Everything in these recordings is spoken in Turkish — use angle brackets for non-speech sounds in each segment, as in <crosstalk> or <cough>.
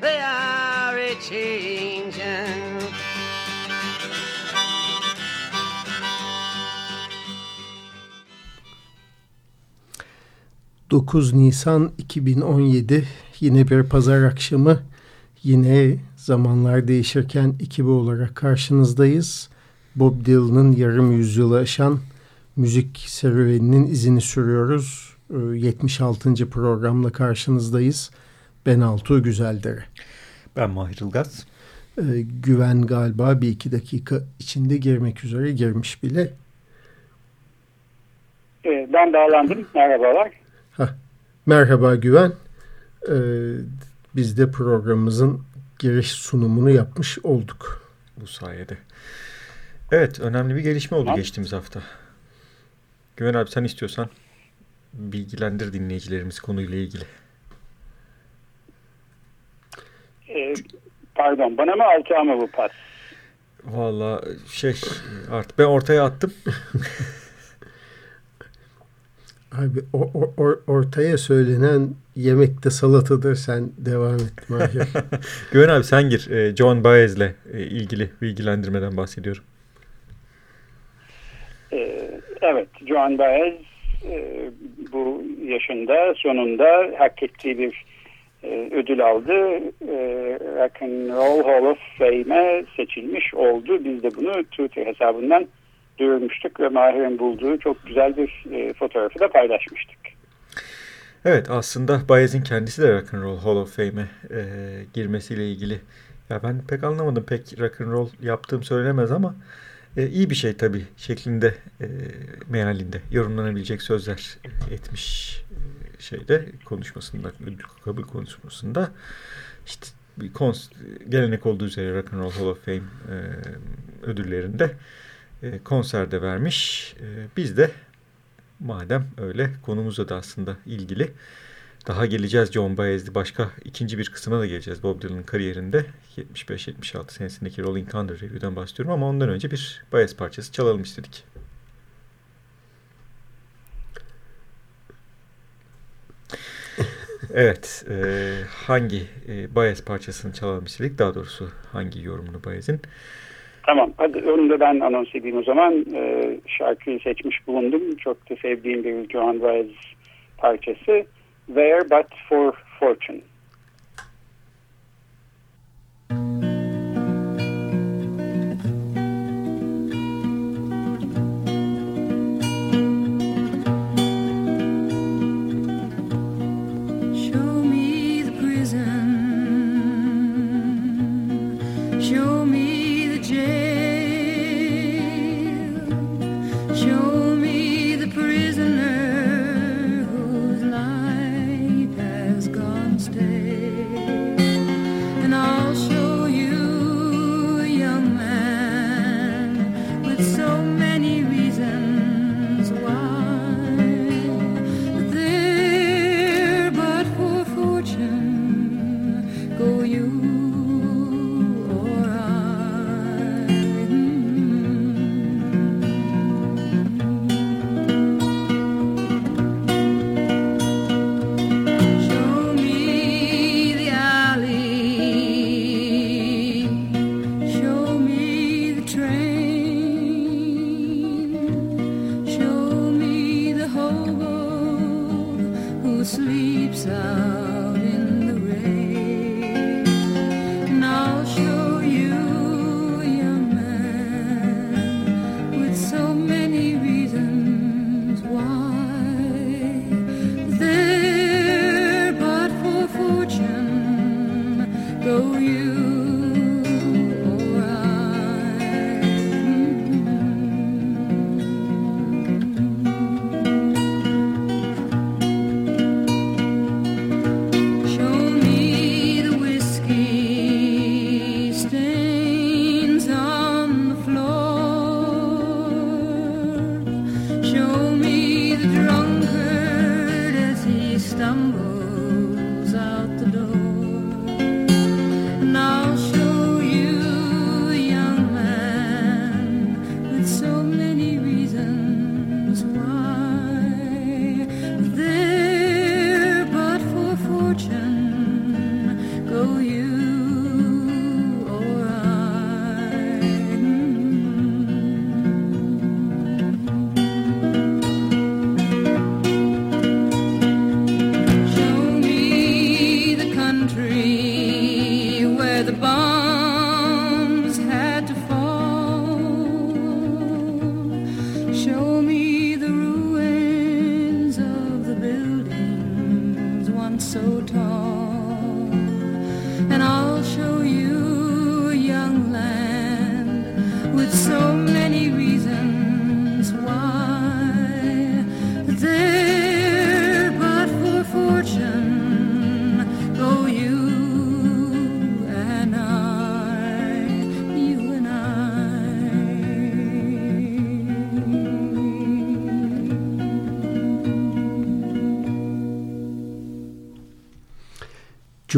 they are a changing. 9 Nisan 2017 yine bir pazar akşamı yine zamanlar değişirken ekibi olarak karşınızdayız. Bob Dylan'ın yarım yüzyılı aşan müzik serüveninin izini sürüyoruz. Ee, 76. programla karşınızdayız. Ben Altuğ Güzeldere. Ben Mahir Ilgaz. Ee, Güven galiba bir iki dakika içinde girmek üzere girmiş bile. Ee, Ben bağlandım. Merhabalar. Hah, merhaba Güven. Ee, biz de programımızın giriş sunumunu yapmış olduk. Bu sayede. Evet önemli bir gelişme oldu Tamam. geçtiğimiz hafta. Güven abi sen istiyorsan bilgilendir dinleyicilerimiz konuyla ilgili. Ee, Pardon bana mı Altuğ'a mı bu pas? Valla şey artık ben ortaya attım. <laughs> Abi o, o- o- ortaya söylenen yemekte salatadır. Sen devam et Mahir. <laughs> Güven abi sen gir. Ee, John Baez'le e, ilgili bilgilendirmeden bahsediyorum. Ee, Evet, John Baez e, bu yaşında sonunda hak ettiği bir e, ödül aldı. E, Rock and Roll Hall of Fame'e seçilmiş oldu. Biz de bunu Twitter hesabından duyurmuştuk ve Mahir'in bulduğu çok güzel bir e, fotoğrafı da paylaşmıştık. Evet aslında Baez'in kendisi de Rock and Roll Hall of Fame'e e, girmesiyle ilgili. Ya ben pek anlamadım. Pek rock and roll yaptığım söylenemez ama e, iyi bir şey tabii şeklinde e, mealinde yorumlanabilecek sözler etmiş şeyde konuşmasında kabul konuşmasında işte bir kons gelenek olduğu üzere Rock and Roll Hall of Fame e, ödüllerinde e, konserde vermiş. E, biz de madem öyle konumuzla da aslında ilgili daha geleceğiz John Baez'li başka ikinci bir kısmına da geleceğiz Bob Dylan'ın kariyerinde 75-76 senesindeki Rolling Thunder Review'den bahsediyorum ama ondan önce bir Baez parçası çalalım istedik. Evet, e, hangi e, Baez parçasını çalalım istedik? Daha doğrusu hangi yorumunu Baez'in? Tamam, hadi da ben anons edeyim o zaman. Ee, şarkıyı seçmiş bulundum. Çok da sevdiğim bir John Baez parçası. There But For Fortune.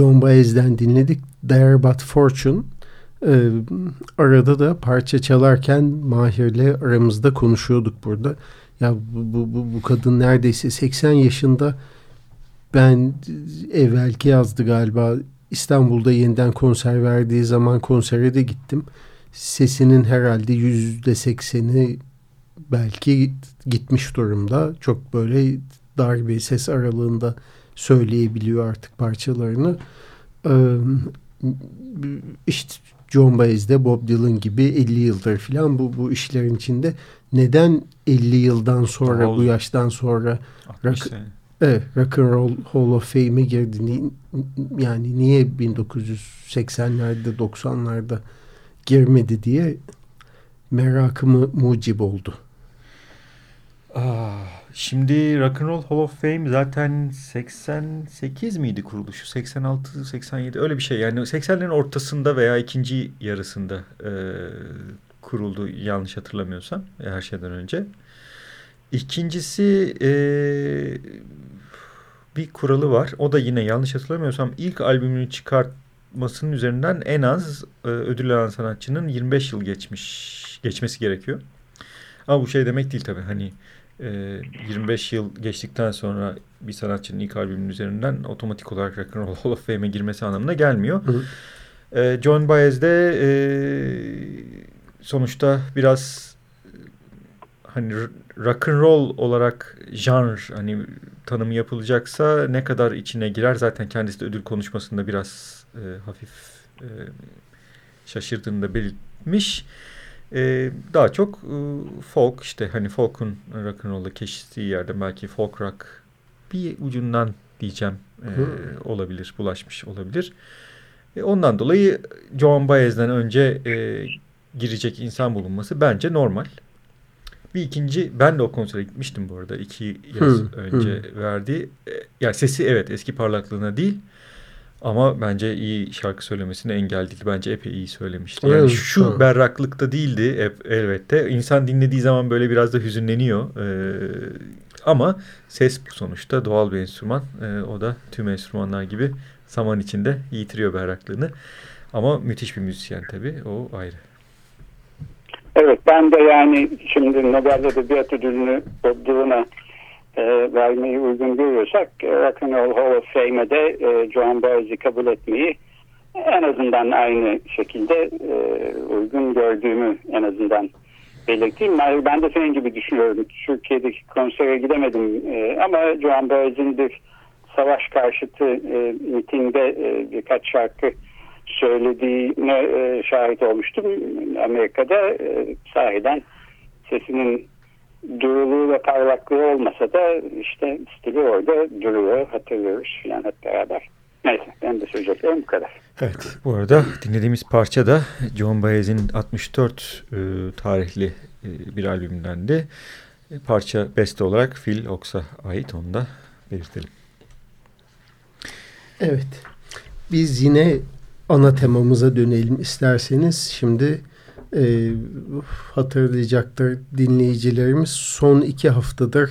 John Baez'den dinledik. There But Fortune. Ee, arada da parça çalarken Mahir'le aramızda konuşuyorduk burada. Ya bu, bu, bu, kadın neredeyse 80 yaşında ben evvelki yazdı galiba İstanbul'da yeniden konser verdiği zaman konsere de gittim. Sesinin herhalde yüzde sekseni belki gitmiş durumda. Çok böyle dar bir ses aralığında söyleyebiliyor artık parçalarını. Ee, işte John Baez'de Bob Dylan gibi 50 yıldır falan bu, bu işlerin içinde. Neden 50 yıldan sonra bu yaştan sonra 60 Rock- sene. Evet, Rock and Roll Hall of Fame'e girdi. Ni- Yani niye 1980'lerde 90'larda girmedi diye merakımı mucib oldu. Ah, şimdi Rock and Roll Hall of Fame zaten 88 miydi kuruluşu? 86, 87 öyle bir şey. Yani 80'lerin ortasında veya ikinci yarısında e, kuruldu yanlış hatırlamıyorsam her şeyden önce. İkincisi e, bir kuralı var. O da yine yanlış hatırlamıyorsam ilk albümünü çıkartmasının üzerinden en az e, ödül alan sanatçının 25 yıl geçmiş geçmesi gerekiyor. Ama bu şey demek değil tabii hani e, 25 yıl geçtikten sonra bir sanatçının ilk albümünün üzerinden otomatik olarak Rock and Roll Hall of Fame'e girmesi anlamına gelmiyor. Hı. E, John Baez de e, sonuçta biraz hani r- rock and roll olarak janr hani tanımı yapılacaksa ne kadar içine girer zaten kendisi de ödül konuşmasında biraz e, hafif e, şaşırdığını da belirtmiş. E, daha çok e, folk işte hani folk'un rock and roll'da keşfettiği yerde belki folk rock bir ucundan diyeceğim e, olabilir, bulaşmış olabilir. E, ondan dolayı Joan Baez'den önce e, girecek insan bulunması bence normal. Bir ikinci, ben de o konsere gitmiştim bu arada. iki yaz Hı, önce verdiği. E, yani sesi evet eski parlaklığına değil. Ama bence iyi şarkı söylemesine engel değil. Bence epey iyi söylemişti. Yani Evet, şu tamam. berraklıkta değildi hep, elbette. İnsan dinlediği zaman böyle biraz da hüzünleniyor. Ee, ama ses bu sonuçta doğal bir enstrüman. Ee, o da tüm enstrümanlar gibi zaman içinde yitiriyor berraklığını. Ama müthiş bir müzisyen tabii. O ayrı. Evet ben de yani şimdi Nobel Edebiyat Ödülünü Bob Dylan'a e, vermeyi uygun görüyorsak e, Rock and Roll Hall of Fame'e de e, Joan Baez'i kabul etmeyi en azından aynı şekilde e, uygun gördüğümü en azından belirteyim. Ben, de senin gibi düşünüyorum. Türkiye'deki konsere gidemedim e, ama Joan Baez'in bir savaş karşıtı e, mitingde e, birkaç şarkı söylediğine e, şahit olmuştum. Amerika'da e, sahiden sesinin duruluğu ve parlaklığı olmasa da işte stili orada duruyor, hatırlıyoruz filan hep beraber. Neyse ben de söyleyeceklerim bu kadar. Evet. Bu arada dinlediğimiz parça da John Baez'in 64 e, tarihli e, bir albümündendi. E, parça beste olarak Phil Ox'a ait onu da belirtelim. Evet. Biz yine ana temamıza dönelim isterseniz. Şimdi e, hatırlayacaktır dinleyicilerimiz. Son iki haftadır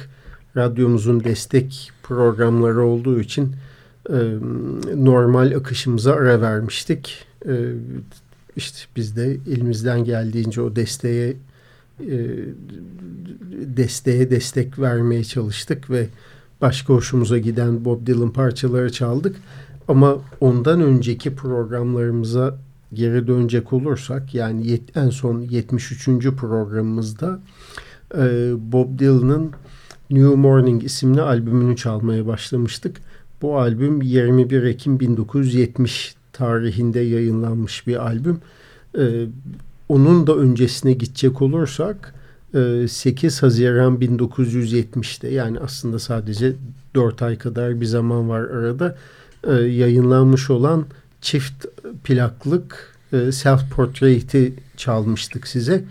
radyomuzun destek programları olduğu için e, normal akışımıza ara vermiştik. E, işte biz de elimizden geldiğince o desteğe e, desteğe destek vermeye çalıştık ve başka hoşumuza giden Bob Dylan parçaları çaldık. Ama ondan önceki programlarımıza geri dönecek olursak yani yet, en son 73. programımızda e, Bob Dylan'ın New Morning isimli albümünü çalmaya başlamıştık. Bu albüm 21 Ekim 1970 tarihinde yayınlanmış bir albüm. E, onun da öncesine gidecek olursak e, 8 Haziran 1970'te yani aslında sadece dört ay kadar bir zaman var arada. E, yayınlanmış olan çift plaklık e, Self Portrait'i çalmıştık size.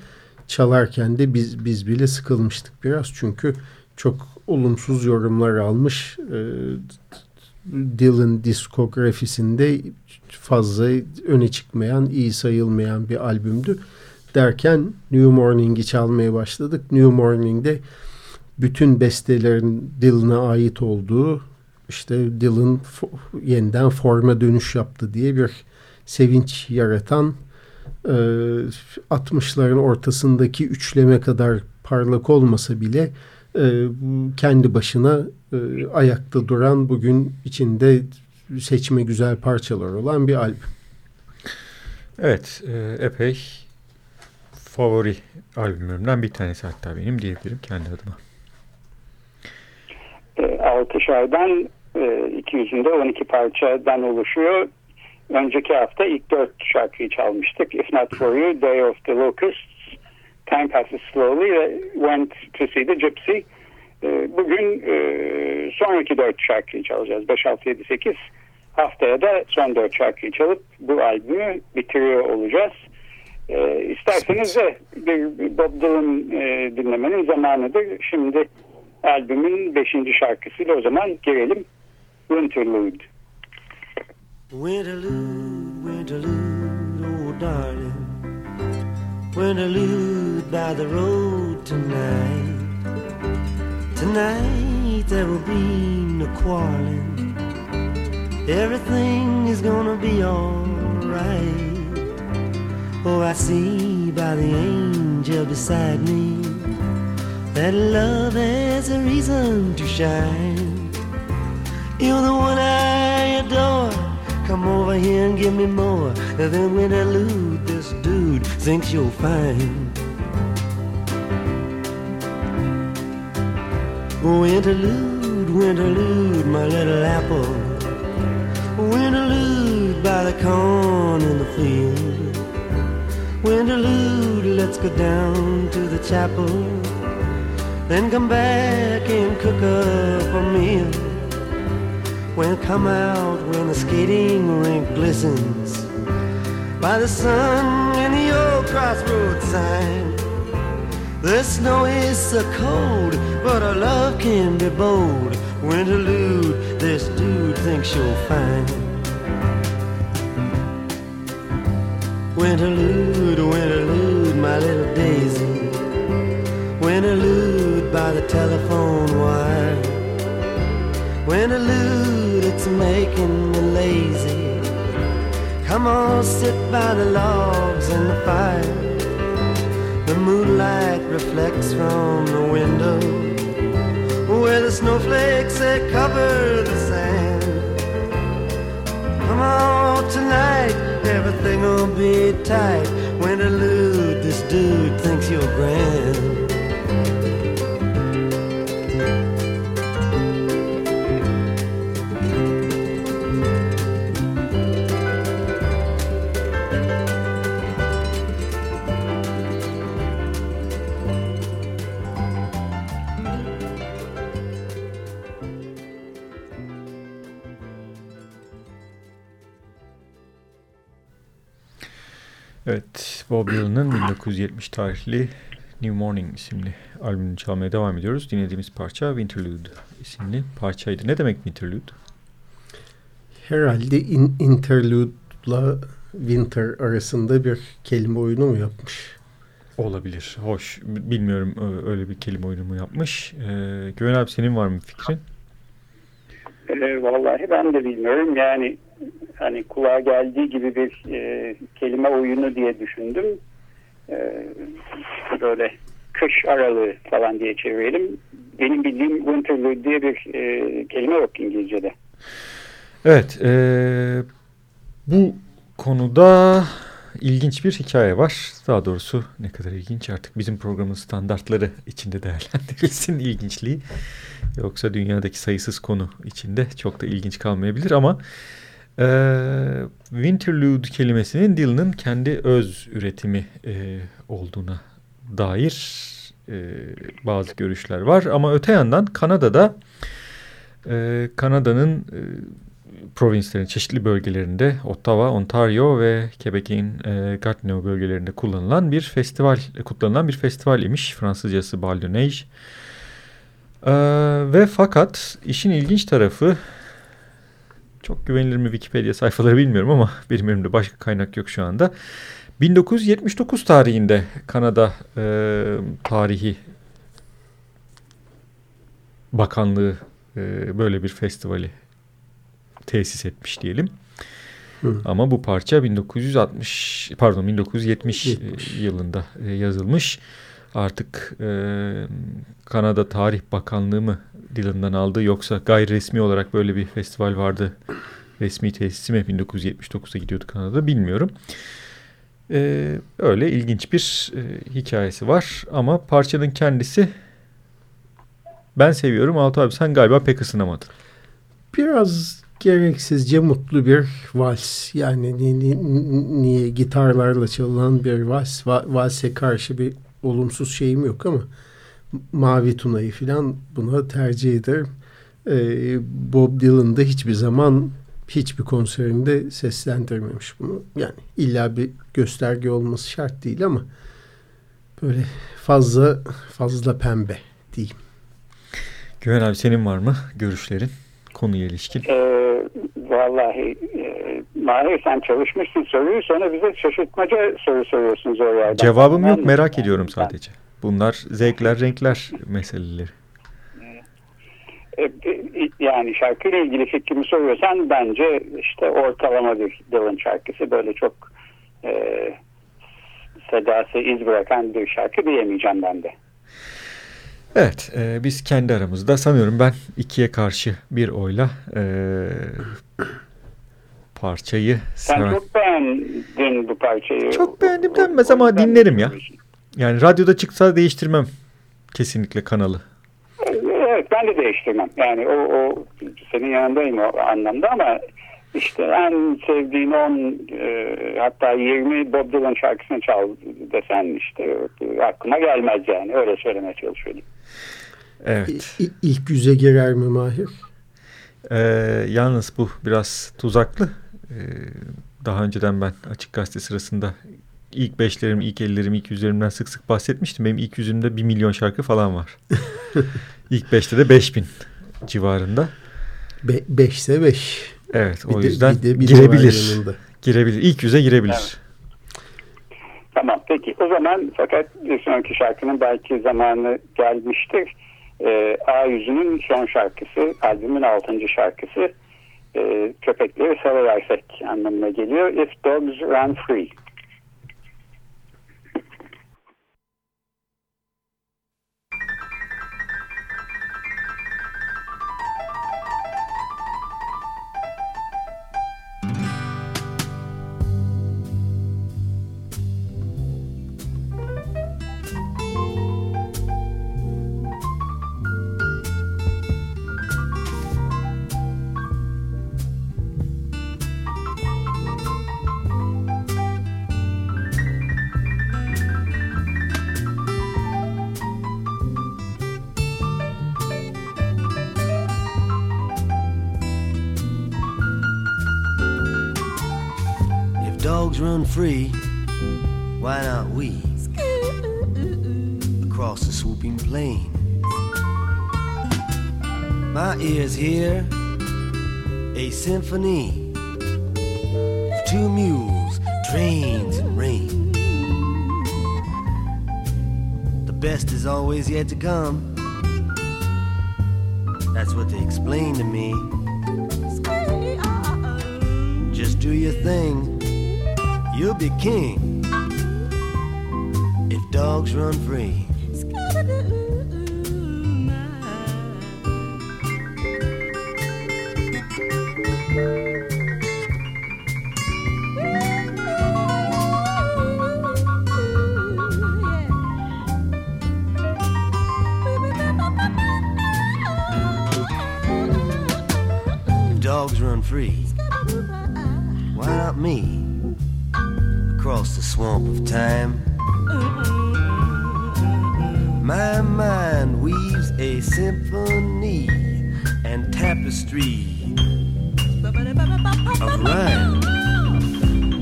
Çalarken de biz biz bile sıkılmıştık biraz çünkü çok olumsuz yorumlar almış. E, Dylan diskografisinde fazla öne çıkmayan, iyi sayılmayan bir albümdü. Derken New Morning'i çalmaya başladık. New Morning'de bütün bestelerin Dylan'a ait olduğu işte Dylan yeniden forma dönüş yaptı diye bir sevinç yaratan 60'ların ortasındaki üçleme kadar parlak olmasa bile kendi başına ayakta duran bugün içinde seçme güzel parçalar olan bir albüm. Evet epey favori albümlerimden bir tanesi hatta benim diyebilirim kendi adıma. Altı şardan iki yüzünde 12 parçadan oluşuyor. Önceki hafta ilk dört şarkıyı çalmıştık. If Not For You, Day of the Locusts, Time Passes Slowly ve Went to See the Gypsy. Bugün sonraki dört şarkıyı çalacağız. 5, 6, 7, 8. Haftaya da son dört şarkıyı çalıp bu albümü bitiriyor olacağız. İsterseniz de bir Bob Dylan dinlemenin zamanıdır. Şimdi albümün beşinci şarkısıyla o zaman girelim. Winterlude. Winterlude, winterlude, oh darling. Winterlude by the road tonight. Tonight there will be no quarreling. Everything is gonna be alright. Oh, I see by the angel beside me that love has a reason to shine. You're the one I adore. Come over here and give me more than when I lose this dude thinks you'll find. Winterlude, winterlude, my little apple. Winterlude by the corn in the field. Winterlude, let's go down to the chapel. Then come back and cook up a meal. When come out when the skating rink glistens by the sun and the old crossroads sign. The snow is so cold, but our love can be bold. Winterlude, this dude thinks you'll find. Winterlude, winterlude, my little daisy. Winterlude by the telephone wire. Winterlude, making me lazy. Come on, sit by the logs and the fire. The moonlight reflects from the window where the snowflakes that cover the sand. Come on tonight, everything'll be tight. when Winterlude, this dude thinks you're grand. Evet, Bob Dylan'ın 1970 tarihli New Morning isimli albümünü çalmaya devam ediyoruz. Dinlediğimiz parça Winterlude isimli parçaydı. Ne demek Winterlude? Herhalde in interlude'la winter arasında bir kelime oyunu mu yapmış? Olabilir. Hoş. Bilmiyorum öyle bir kelime oyunu mu yapmış. Ee, Güven abi senin var mı fikrin? Ee, vallahi ben de bilmiyorum. Yani hani kulağa geldiği gibi bir e, kelime oyunu diye düşündüm. E, böyle kış aralığı falan diye çevirelim. Benim bildiğim winterlude diye bir e, kelime yok İngilizce'de. Evet. E, bu konuda ilginç bir hikaye var. Daha doğrusu ne kadar ilginç artık bizim programın standartları içinde değerlendirilsin <laughs> ilginçliği. Yoksa dünyadaki sayısız konu içinde çok da ilginç kalmayabilir ama e, Winterlude kelimesinin Dylan'ın kendi öz üretimi e, olduğuna dair e, bazı görüşler var. Ama öte yandan Kanada'da e, Kanada'nın e, provinslerin çeşitli bölgelerinde Ottawa, Ontario ve Quebec'in e, Gatineau bölgelerinde kullanılan bir festival, kutlanılan bir festival imiş. Fransızcası Bal de Neige. E, ve fakat işin ilginç tarafı çok güvenilir mi Wikipedia sayfaları bilmiyorum ama <laughs> benim elimde başka kaynak yok şu anda. 1979 tarihinde Kanada e, tarihi bakanlığı e, böyle bir festivali tesis etmiş diyelim. Hı. Ama bu parça 1960 pardon 1970 70. yılında e, yazılmış. Artık e, Kanada Tarih Bakanlığı mı Dylan'dan aldı yoksa gayri resmi olarak böyle bir festival vardı. Resmi tesisi mi 1979'da gidiyordu Kanada bilmiyorum. E, öyle ilginç bir e, hikayesi var ama parçanın kendisi ben seviyorum. Altı abi sen galiba pek ısınamadın. Biraz gereksizce mutlu bir vals. Yani ni, ni, niye gitarlarla çalınan bir vals. Va, valse karşı bir olumsuz şeyim yok ama Mavi Tuna'yı falan buna tercih ederim. Ee, Bob Dylan da hiçbir zaman hiçbir konserinde seslendirmemiş bunu. Yani illa bir gösterge olması şart değil ama böyle fazla fazla pembe diyeyim. Güven abi senin var mı görüşlerin konuya ilişkin? Ee, vallahi e, Mahir sen çalışmışsın soruyu sonra bize şaşırtmaca soru soruyorsunuz oraya. Cevabım yok merak ediyorum sadece. Bunlar zevkler renkler meseleleri. E, e, yani şarkıyla ilgili fikrimi soruyorsan bence işte ortalama bir Dylan şarkısı böyle çok e, sedası iz bırakan bir şarkı diyemeyeceğim ben de. Evet, e, biz kendi aramızda sanıyorum ben ikiye karşı bir oyla e, parçayı... Sen seven... çok beğendin bu parçayı. Çok beğendim denmez ama dinlerim ya. Yani radyoda çıksa değiştirmem kesinlikle kanalı. Evet ben de değiştirmem. Yani o, o senin yanındayım o anlamda ama işte en sevdiğin 10 e, hatta 20 Bob Dylan şarkısını çal desen işte aklıma gelmez yani öyle söylemeye çalışıyorum. Evet. İ, ilk yüze girer mi Mahir? Ee, yalnız bu biraz tuzaklı. Ee, daha önceden ben Açık Gazete sırasında ilk beşlerim, ilk ellerim, ilk yüzlerimden sık sık bahsetmiştim. Benim ilk yüzümde bir milyon şarkı falan var. <laughs> İlk beşte de beş bin civarında. Be beşse beş. Evet bir o de, yüzden bir de, bir girebilir. Girebilir. İlk yüze girebilir. Evet. Tamam peki o zaman fakat bir sonraki şarkının belki zamanı gelmiştir. Ee, A yüzünün son şarkısı, albümün altıncı şarkısı e, köpekleri salıversek anlamına geliyor. If Dogs Run Free. Symphony of two mules, trains, and rain. The best is always yet to come. That's what they explain to me. Just do your thing you'll be king if dogs run free. Free, why not me? across the swamp of time. My mind weaves a symphony, and tapestry of rhyme.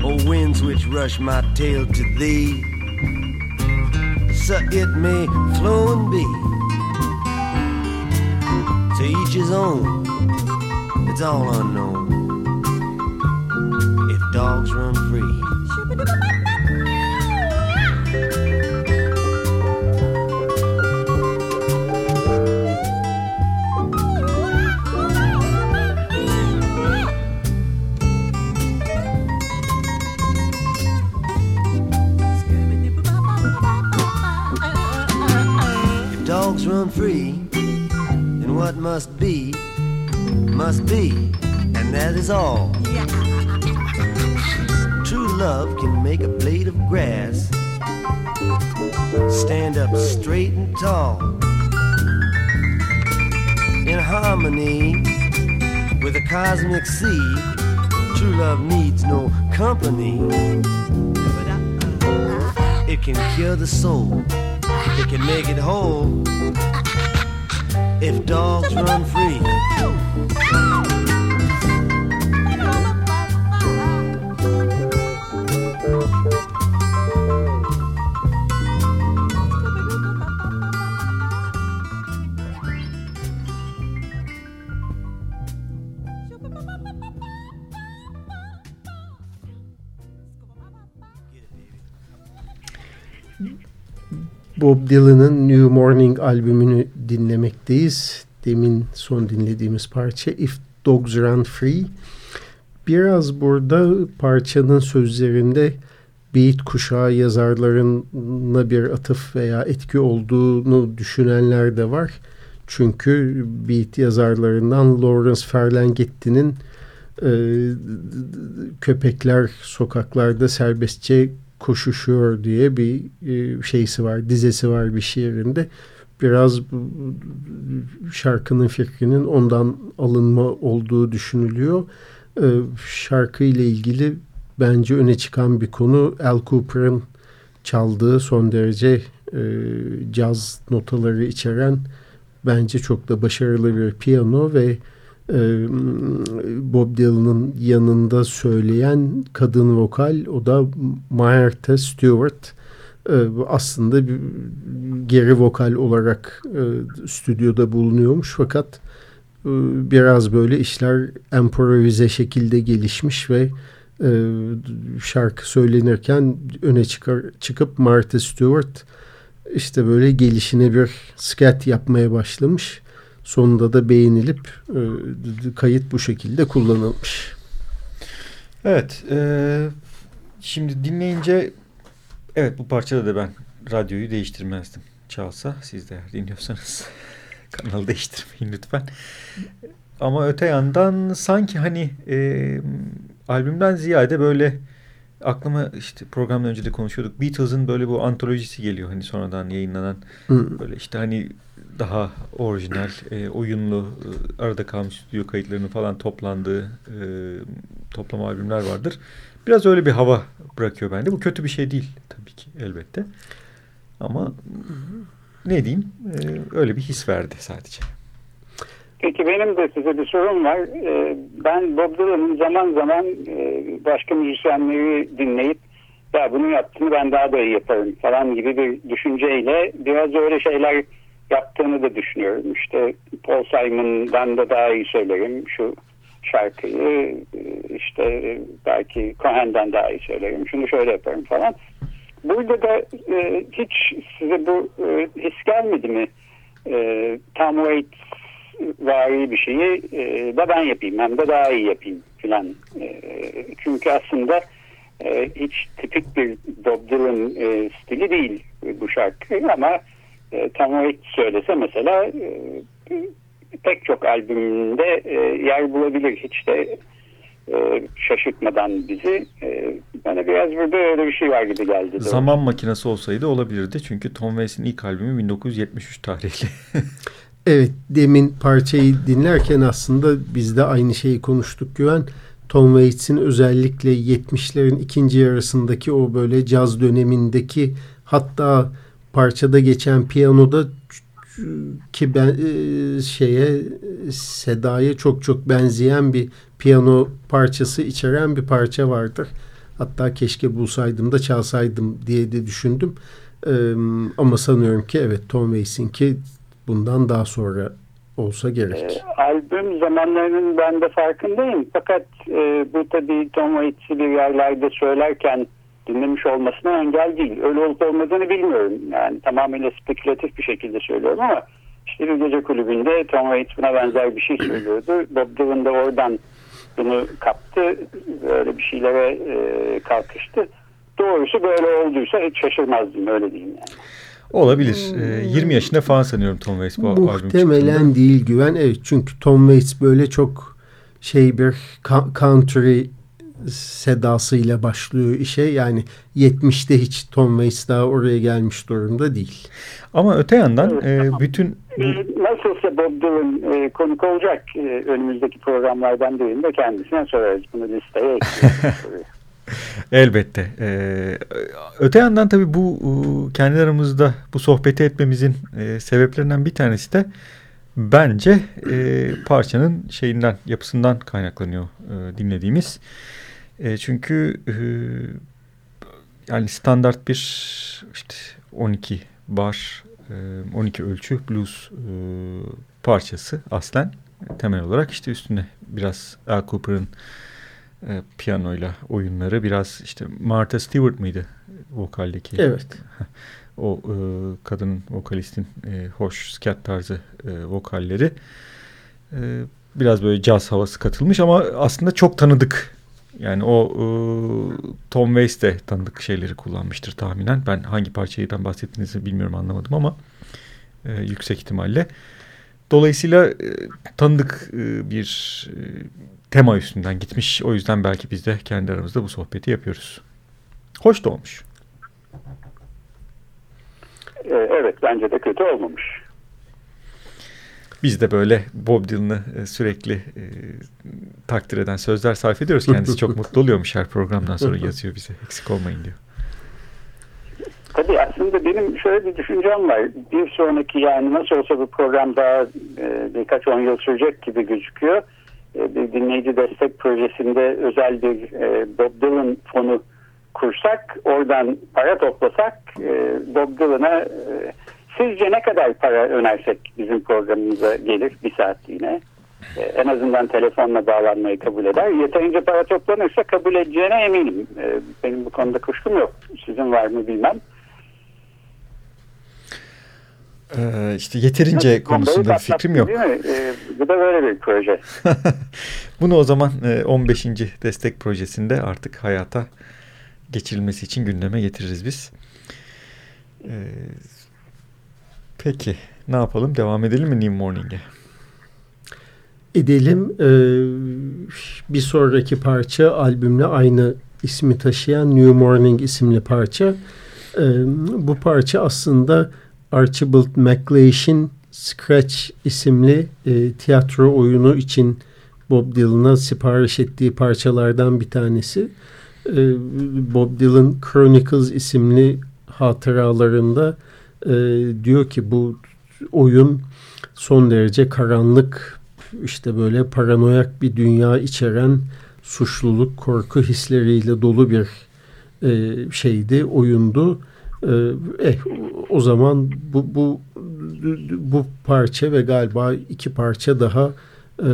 O winds which rush my tale to thee, so it may flow and be. To each his own, it's all unknown. Sea. True love needs no company. It can cure the soul. It can make it whole. If dogs run free. Bob Dylan'ın New Morning albümünü dinlemekteyiz. Demin son dinlediğimiz parça If Dogs Run Free. Biraz burada parçanın sözlerinde Beat kuşağı yazarlarına bir atıf veya etki olduğunu düşünenler de var. Çünkü Beat yazarlarından Lawrence Ferlinghetti'nin e, köpekler sokaklarda serbestçe koşuşuyor diye bir e, şeysi var, dizesi var bir şiirinde. Biraz şarkının fikrinin ondan alınma olduğu düşünülüyor. E, şarkı ile ilgili bence öne çıkan bir konu Al Cooper'ın çaldığı son derece e, caz notaları içeren bence çok da başarılı bir piyano ve Bob Dylan'ın yanında söyleyen kadın vokal o da Martha Stewart e, aslında geri vokal olarak e, stüdyoda bulunuyormuş fakat e, biraz böyle işler improvize şekilde gelişmiş ve e, şarkı söylenirken öne çıkar, çıkıp Martha Stewart işte böyle gelişine bir skat yapmaya başlamış. Sonunda da beğenilip e, kayıt bu şekilde kullanılmış. Evet. E, şimdi dinleyince evet bu parçada da ben radyoyu değiştirmezdim. Çalsa siz de dinliyorsanız <laughs> kanalı değiştirmeyin lütfen. Ama öte yandan sanki hani e, albümden ziyade böyle aklıma işte programdan önce de konuşuyorduk. Beatles'ın böyle bu antolojisi geliyor hani sonradan yayınlanan Hı. böyle işte hani daha orijinal, e, oyunlu, e, arada kalmış stüdyo kayıtlarının falan toplandığı e, toplama albümler vardır. Biraz öyle bir hava bırakıyor bende. Bu kötü bir şey değil tabii ki elbette. Ama ne diyeyim e, öyle bir his verdi sadece. Peki benim de size bir sorum var. Ee, Ben Bob Dylan'ın zaman zaman e, başka müzisyenleri dinleyip ya bunu yaptığını ben daha da iyi yaparım falan gibi bir düşünceyle biraz öyle şeyler yaptığını da düşünüyorum. İşte Paul Simon'dan da daha iyi söylerim şu şarkıyı e, işte belki Cohen'den daha iyi söylerim şunu şöyle yaparım falan. Burada da e, hiç size bu e, his gelmedi mi? E, Tom Waits vari bir şeyi e, da ben yapayım hem de daha iyi yapayım filan. E, çünkü aslında e, hiç tipik bir Bob Dylan e, stili değil bu şarkı ama e, Tom Waits söylese mesela e, pek çok albümünde e, yer bulabilir hiç de e, şaşırtmadan bizi. E, bana biraz burada öyle bir şey var gibi geldi. doğru. Zaman makinesi olsaydı olabilirdi. Çünkü Tom Waits'in ilk albümü 1973 tarihli. <laughs> Evet demin parçayı dinlerken aslında biz de aynı şeyi konuştuk Güven. Tom Waits'in özellikle 70'lerin ikinci yarısındaki o böyle caz dönemindeki hatta parçada geçen piyanoda ki ben e, şeye Seda'ya çok çok benzeyen bir piyano parçası içeren bir parça vardır. Hatta keşke bulsaydım da çalsaydım diye de düşündüm. Ama sanıyorum ki evet Tom Waits'inki bundan daha sonra olsa gerek. E, albüm zamanlarının ben de farkındayım. Fakat e, bu tabii Tom Waits'i bir yerlerde söylerken dinlemiş olmasına engel değil. Öyle olup olmadığını bilmiyorum. Yani tamamıyla spekülatif bir şekilde söylüyorum ama işte bir gece kulübünde Tom Waits buna benzer bir şey söylüyordu. Bob Dylan da oradan bunu kaptı. Böyle bir şeylere e, kalkıştı. Doğrusu böyle olduysa hiç şaşırmazdım öyle diyeyim yani. Olabilir. E, 20 yaşında falan sanıyorum Tom Waits bu Muhtemelen değil güven. Evet çünkü Tom Waits böyle çok şey bir country sedasıyla başlıyor işe. Yani 70'te hiç Tom Waits daha oraya gelmiş durumda değil. Ama öte yandan evet, e, bütün... Bu... Nasılsa Bob Dylan e, konuk olacak e, önümüzdeki programlardan birinde kendisine sorarız. Bunu listeye ekliyoruz. <laughs> <laughs> Elbette. Ee, öte yandan tabii bu kendi aramızda bu sohbeti etmemizin e, sebeplerinden bir tanesi de bence e, parçanın şeyinden yapısından kaynaklanıyor e, dinlediğimiz. E, çünkü e, yani standart bir işte 12 bar, e, 12 ölçü blues e, parçası aslen temel olarak işte üstüne biraz Al Cooper'ın e, piyanoyla oyunları biraz işte Martha Stewart mıydı vokaldeki? Evet. <laughs> O e, kadının vokalistin e, hoş skat tarzı e, vokalleri e, biraz böyle caz havası katılmış ama aslında çok tanıdık yani o e, Tom Waits de tanıdık şeyleri kullanmıştır tahminen. Ben hangi parçayı bahsettiğinizi bilmiyorum anlamadım ama e, yüksek ihtimalle. Dolayısıyla e, tanıdık e, bir e, tema üstünden gitmiş. O yüzden belki biz de kendi aramızda bu sohbeti yapıyoruz. Hoş da olmuş. E, evet bence de kötü olmamış. Biz de böyle Bob Dylan'ı e, sürekli e, takdir eden sözler sarf ediyoruz. Kendisi çok <laughs> mutlu oluyormuş her programdan sonra yazıyor bize. Eksik olmayın diyor. Tabii aslında benim şöyle bir düşüncem var. Bir sonraki yani nasıl olsa bu program daha e, birkaç on yıl sürecek gibi gözüküyor. E, bir dinleyici destek projesinde özel bir e, Bob Dylan fonu kursak, oradan para toplasak Bob Dylan'a Sizce ne kadar para önersek bizim programımıza gelir bir saatliğine? Ee, en azından telefonla bağlanmayı kabul eder. Yeterince para toplanırsa kabul edeceğine eminim. Ee, benim bu konuda kuşkum yok. Sizin var mı bilmem. Ee, işte yeterince konusunda bir fikrim yok. Ee, bu da böyle bir proje. <laughs> Bunu o zaman 15. E, destek projesinde artık hayata geçirilmesi için gündeme getiririz biz. Ee, Peki ne yapalım? Devam edelim mi New Morning'e? Edelim. Ee, bir sonraki parça albümle aynı ismi taşıyan New Morning isimli parça. Ee, bu parça aslında Archibald MacLeish'in Scratch isimli e, tiyatro oyunu için Bob Dylan'a sipariş ettiği parçalardan bir tanesi. Ee, Bob Dylan Chronicles isimli hatıralarında e, diyor ki bu oyun son derece karanlık işte böyle paranoyak bir dünya içeren suçluluk, korku hisleriyle dolu bir e, şeydi, oyundu. E, eh, o zaman bu, bu bu parça ve galiba iki parça daha e,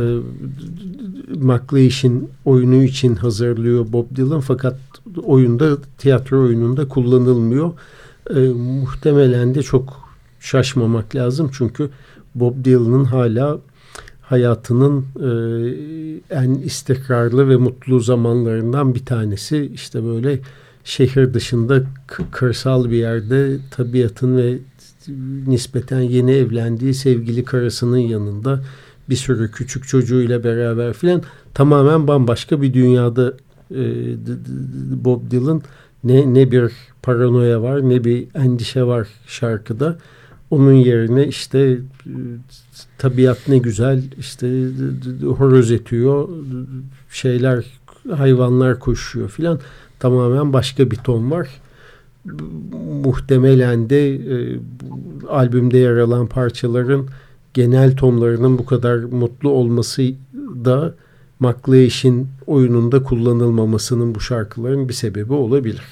McLeish'in oyunu için hazırlıyor Bob Dylan fakat oyunda tiyatro oyununda kullanılmıyor e, muhtemelen de çok şaşmamak lazım. Çünkü Bob Dylan'ın hala hayatının e, en istikrarlı ve mutlu zamanlarından bir tanesi. işte böyle şehir dışında kırsal bir yerde tabiatın ve nispeten yeni evlendiği sevgili karısının yanında bir sürü küçük çocuğuyla beraber filan tamamen bambaşka bir dünyada e, Bob Dylan ne ne bir paranoya var ne bir endişe var şarkıda. Onun yerine işte e, tabiat ne güzel işte horoz etiyor şeyler hayvanlar koşuyor filan tamamen başka bir ton var. muhtemelen de e, albümde yer alan parçaların genel tonlarının bu kadar mutlu olması da McLeish'in oyununda kullanılmamasının bu şarkıların bir sebebi olabilir.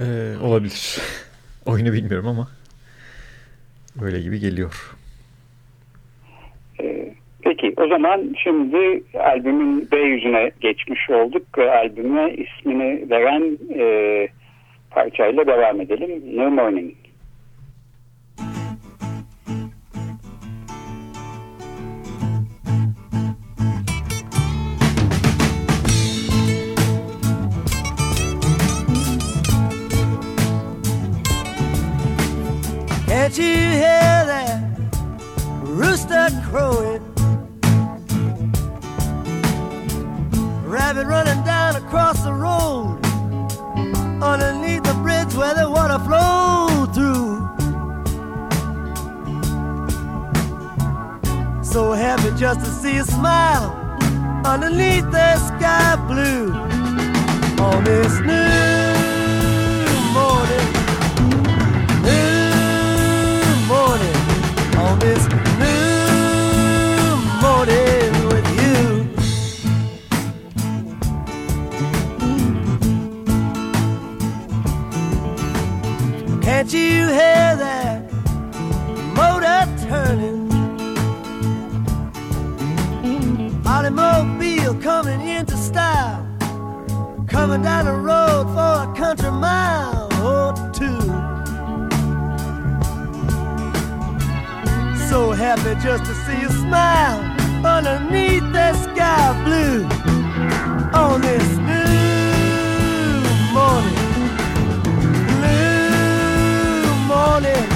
Ee, olabilir. Oyunu bilmiyorum ama öyle gibi geliyor. Ee, peki o zaman şimdi albümün B yüzüne geçmiş olduk. Albüme ismini veren e, parçayla devam edelim. New Morning. Can't you hear that rooster crowing? Rabbit running down across the road underneath the bridge where the water flowed through. So happy just to see a smile underneath the sky blue on this new Can't you hear that motor turning? Automobile coming into style, coming down the road for a country mile or two. So happy just to see you smile underneath that sky blue on this New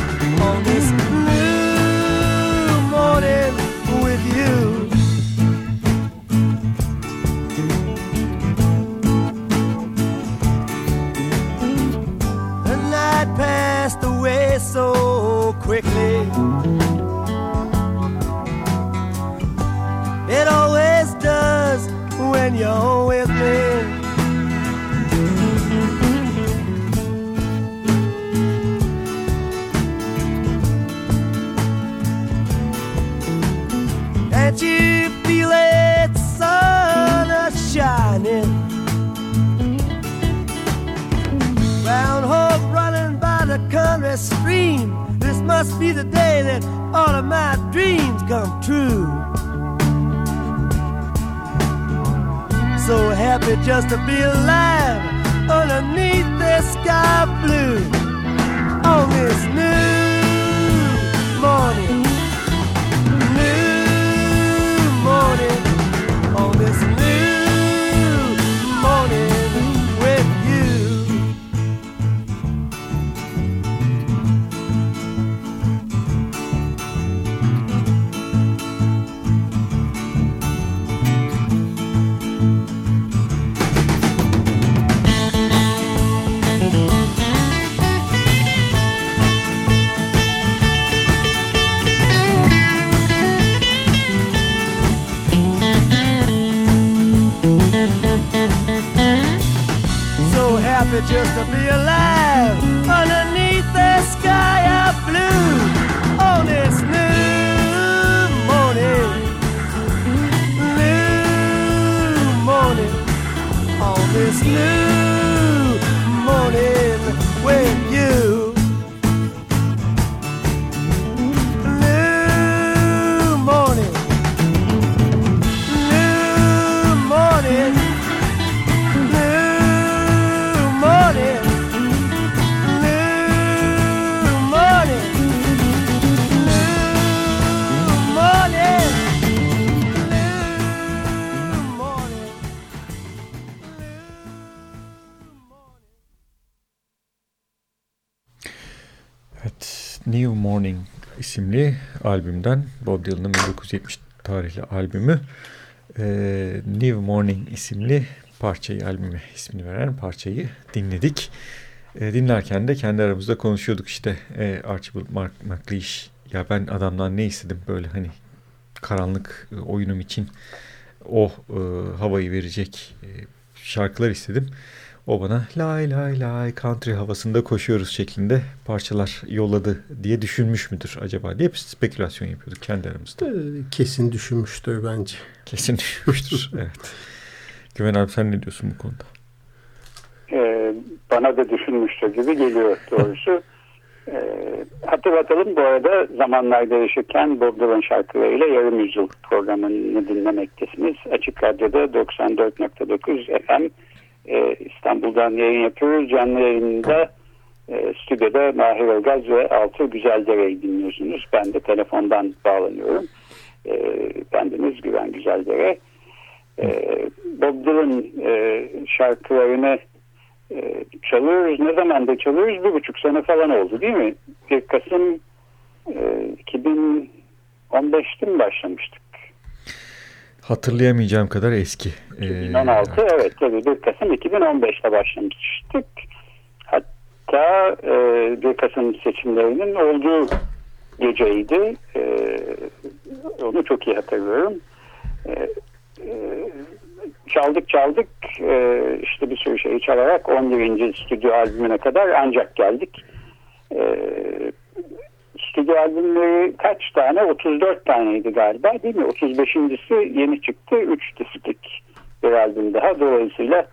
be the day that all of my dreams come true. So happy just to be alive underneath the sky blue on this new morning. Happy just to be alive. Underneath the sky of blue. On this new morning. New morning. On this new Morning isimli albümden Bob Dylan'ın 1970 tarihli albümü e, New Morning isimli parçayı albüme ismini veren parçayı dinledik. E, dinlerken de kendi aramızda konuşuyorduk işte e, Archibald Mark McLeish ya ben adamdan ne istedim böyle hani karanlık e, oyunum için o e, havayı verecek e, şarkılar istedim. O bana lay lay lay country havasında koşuyoruz şeklinde parçalar yolladı diye düşünmüş müdür acaba diye bir spekülasyon yapıyorduk kendi aramızda. Ee, Kesin düşünmüştür bence. Kesin düşünmüştür. <laughs> evet. Güven abi sen ne diyorsun bu konuda? Ee, bana da düşünmüştür gibi geliyor doğrusu. <laughs> Ee, hatırlatalım bu arada zamanlar değişirken Bob Dylan şarkılarıyla yarım yüzyıl programını dinlemektesiniz. Açık Radyo'da 94.9 FM e, İstanbul'dan yayın yapıyoruz. Canlı yayında e, stüdyoda Mahir Ilgaz ve Altı Güzeldere'yi dinliyorsunuz. Ben de telefondan bağlanıyorum. E, bendeniz Güven Güzeldere. E, Bob Dylan e, şarkılarını e, çalıyoruz. Ne zaman da çalıyoruz? Bir buçuk sene falan oldu değil mi? 1 Kasım e, 2015'te mi başlamıştık? Hatırlayamayacağım kadar eski. Ee, 2016 evet tabii 1 Kasım 2015'te başlamıştık. Hatta e, 1 Kasım seçimlerinin olduğu geceydi. E, onu çok iyi hatırlıyorum. E, e, çaldık çaldık e, işte bir sürü şeyi çalarak 11. stüdyo albümüne kadar ancak geldik. E, stüdyo albümleri kaç tane? 34 taneydi galiba değil mi? 35.si yeni çıktı. 3 disklik bir albüm daha. Dolayısıyla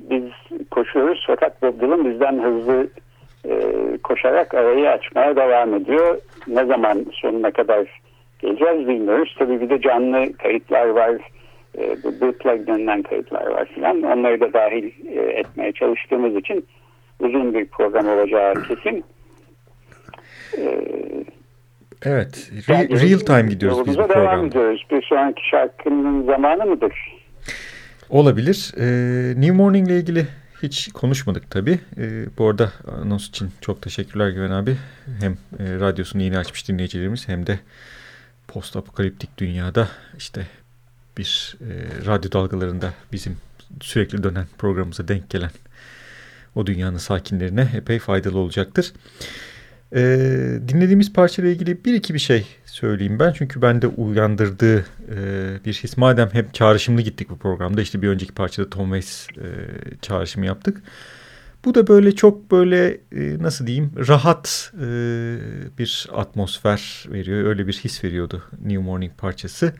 biz koşuyoruz fakat Bob Dylan bizden hızlı e, koşarak arayı açmaya devam ediyor. Ne zaman sonuna kadar geleceğiz bilmiyoruz. Tabii bir de canlı kayıtlar var. E, bu bootleg denilen kayıtlar var filan. Onları da dahil e, etmeye çalıştığımız için uzun bir program olacağı kesin. E, Evet. Re- real time gidiyoruz biz bu Yolumuza devam programda. ediyoruz. Bir sonraki şarkının zamanı mıdır? Olabilir. Ee, New Morning ile ilgili hiç konuşmadık tabii. Ee, bu arada anons için çok teşekkürler Güven abi. Hem e, radyosunu yeni açmış dinleyicilerimiz hem de post apokaliptik dünyada işte bir e, radyo dalgalarında bizim sürekli dönen programımıza denk gelen o dünyanın sakinlerine epey faydalı olacaktır. Ee, dinlediğimiz parçayla ilgili bir iki bir şey söyleyeyim ben. Çünkü bende uyandırdığı e, bir his. Madem hep çağrışımlı gittik bu programda. işte bir önceki parçada Tom Waits e, çağrışımı yaptık. Bu da böyle çok böyle e, nasıl diyeyim rahat e, bir atmosfer veriyor. Öyle bir his veriyordu New Morning parçası.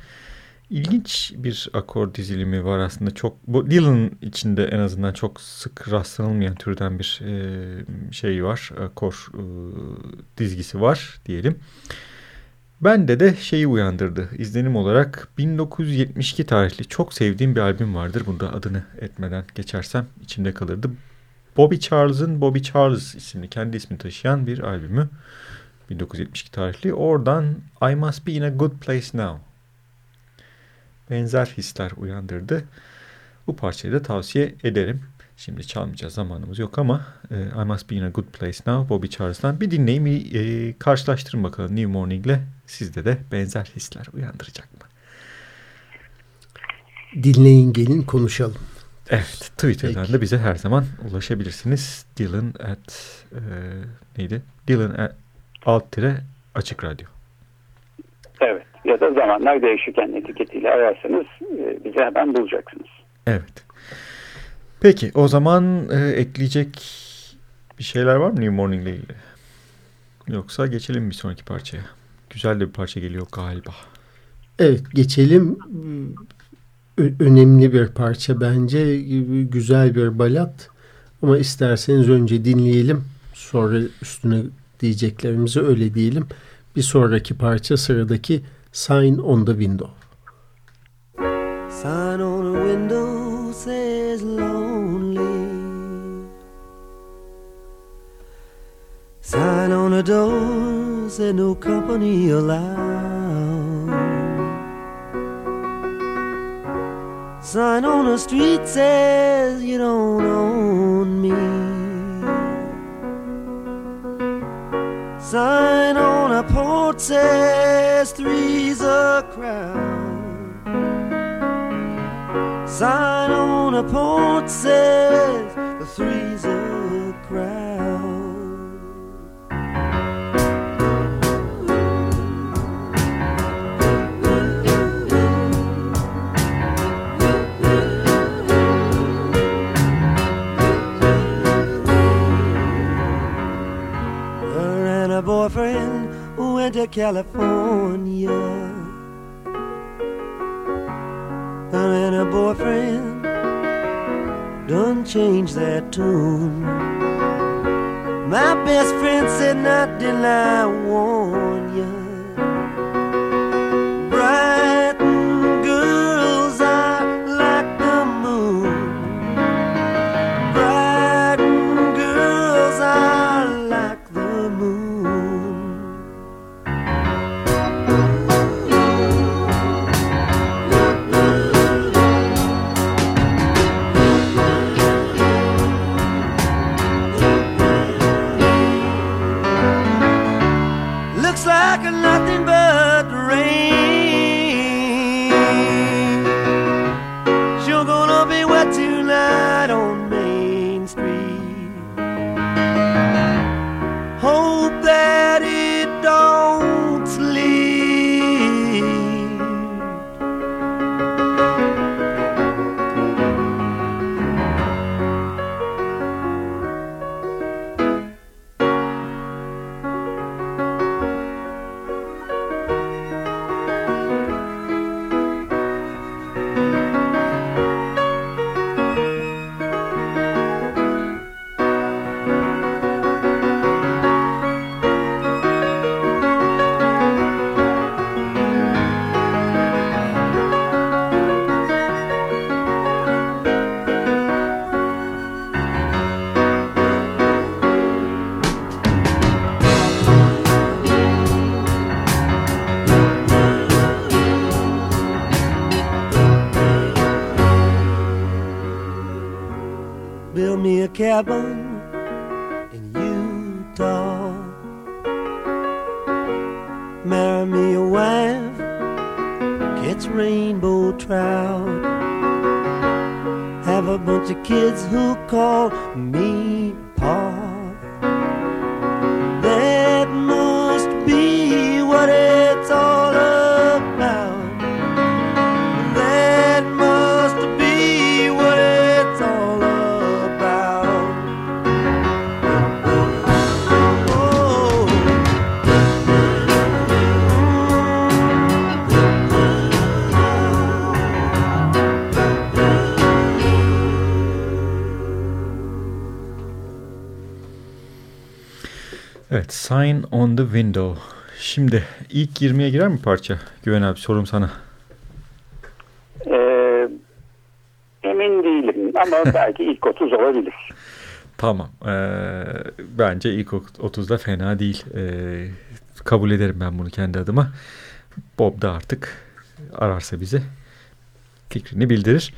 İlginç bir akor dizilimi var aslında. Çok bu Dylan içinde en azından çok sık rastlanılmayan türden bir e, şey var. Akor e, dizgisi var diyelim. Bende de şeyi uyandırdı. İzlenim olarak 1972 tarihli çok sevdiğim bir albüm vardır. Bunda adını etmeden geçersem içimde kalırdı. Bobby Charles'ın Bobby Charles isimli kendi ismini taşıyan bir albümü. 1972 tarihli. Oradan I Must Be In A Good Place Now benzer hisler uyandırdı. Bu parçayı da tavsiye ederim. Şimdi çalmayacağız zamanımız yok ama e, I Must Be In A Good Place Now Bobby Charles'tan bir dinleyin bir e, karşılaştırın bakalım New Morning ile sizde de benzer hisler uyandıracak mı? Dinleyin gelin konuşalım. Evet Twitter'dan Peki. da bize her zaman ulaşabilirsiniz. Dylan at e, neydi? Dylan at alt tire açık radyo. Evet. Ya da zamanlar değişirken etiketiyle ararsanız e, bizi hemen bulacaksınız. Evet. Peki o zaman e, ekleyecek bir şeyler var mı New Morning ile ilgili? Yoksa geçelim bir sonraki parçaya. Güzel de bir parça geliyor galiba. Evet geçelim. Ö- önemli bir parça bence. Güzel bir balat. Ama isterseniz önce dinleyelim. Sonra üstüne diyeceklerimizi öyle diyelim. Bir sonraki parça sıradaki Sign on the Window. Sign on a window says lonely. Sign on a door said no company allowed. Sign on the street says you don't own me. Sign on a porch says three's a crowd. Sign on a porch says the three's a crowd. To California. And her boyfriend done changed that tune. My best friend said, Not till I warn you. Brighton girls are like the Sign on the Window. Şimdi ilk 20'ye girer mi parça? Güven abi sorum sana. Ee, emin değilim ama <laughs> belki ilk 30 olabilir. Tamam. Ee, bence ilk 30'da fena değil. Ee, kabul ederim ben bunu kendi adıma. Bob da artık ararsa bize fikrini bildirir.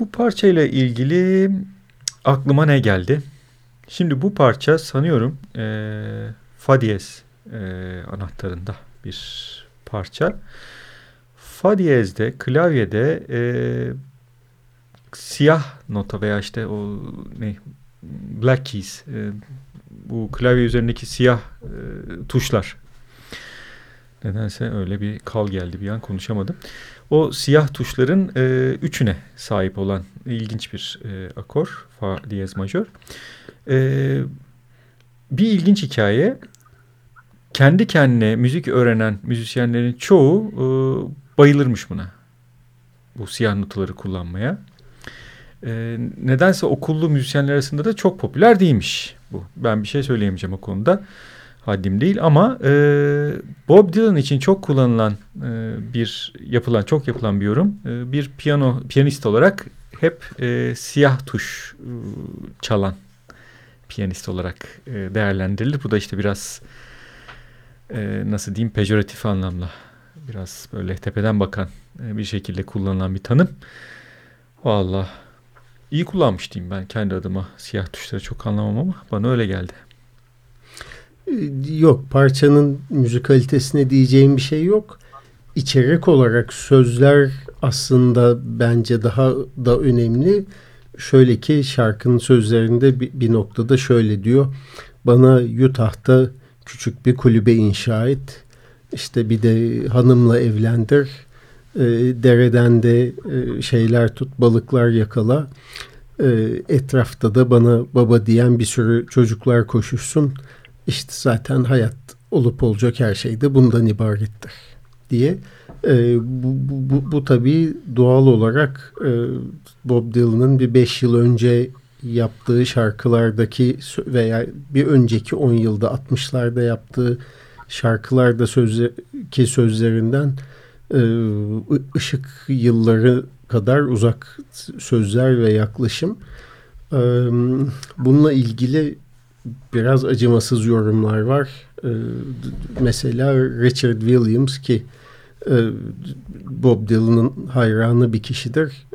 Bu parçayla ilgili aklıma ne geldi? Şimdi bu parça sanıyorum e, fa diyez e, anahtarında bir parça. Fa diyezde, klavyede e, siyah nota veya işte o ne black keys e, bu klavye üzerindeki siyah e, tuşlar nedense öyle bir kal geldi bir an konuşamadım. O siyah tuşların e, üçüne sahip olan ilginç bir e, akor fa diyez majör. E, bir ilginç hikaye kendi kendine müzik öğrenen müzisyenlerin çoğu e, bayılırmış buna. Bu siyah notaları kullanmaya. E, nedense okullu müzisyenler arasında da çok popüler değilmiş bu. Ben bir şey söyleyemeyeceğim o konuda. Haddim değil ama e, Bob Dylan için çok kullanılan e, bir yapılan çok yapılan bir yorum. E, bir piyano piyanist olarak hep e, siyah tuş e, çalan piyanist olarak e, değerlendirilir. Bu da işte biraz e, nasıl diyeyim pejoratif anlamla biraz böyle tepeden bakan e, bir şekilde kullanılan bir tanım. Vallahi iyi kullanmış diyeyim ben kendi adıma. Siyah tuşları çok anlamam ama bana öyle geldi. Yok parçanın müzikalitesine diyeceğim bir şey yok. İçerik olarak sözler aslında bence daha da önemli. Şöyle ki şarkının sözlerinde bir, bir noktada şöyle diyor. Bana Utah'ta küçük bir kulübe inşa et. İşte bir de hanımla evlendir. E, dereden de e, şeyler tut, balıklar yakala. E, etrafta da bana baba diyen bir sürü çocuklar koşuşsun. İşte zaten hayat olup olacak her şey de bundan ibarettir diye. E, bu, bu, bu, bu tabii doğal olarak e, Bob Dylan'ın bir beş yıl önce yaptığı şarkılardaki veya bir önceki 10 yılda 60'larda yaptığı şarkılarda sözler, ki sözlerinden e, ışık yılları kadar uzak sözler ve yaklaşım. E, bununla ilgili biraz acımasız yorumlar var. E, mesela Richard Williams ki Bob Dylan'ın hayranı bir kişidir.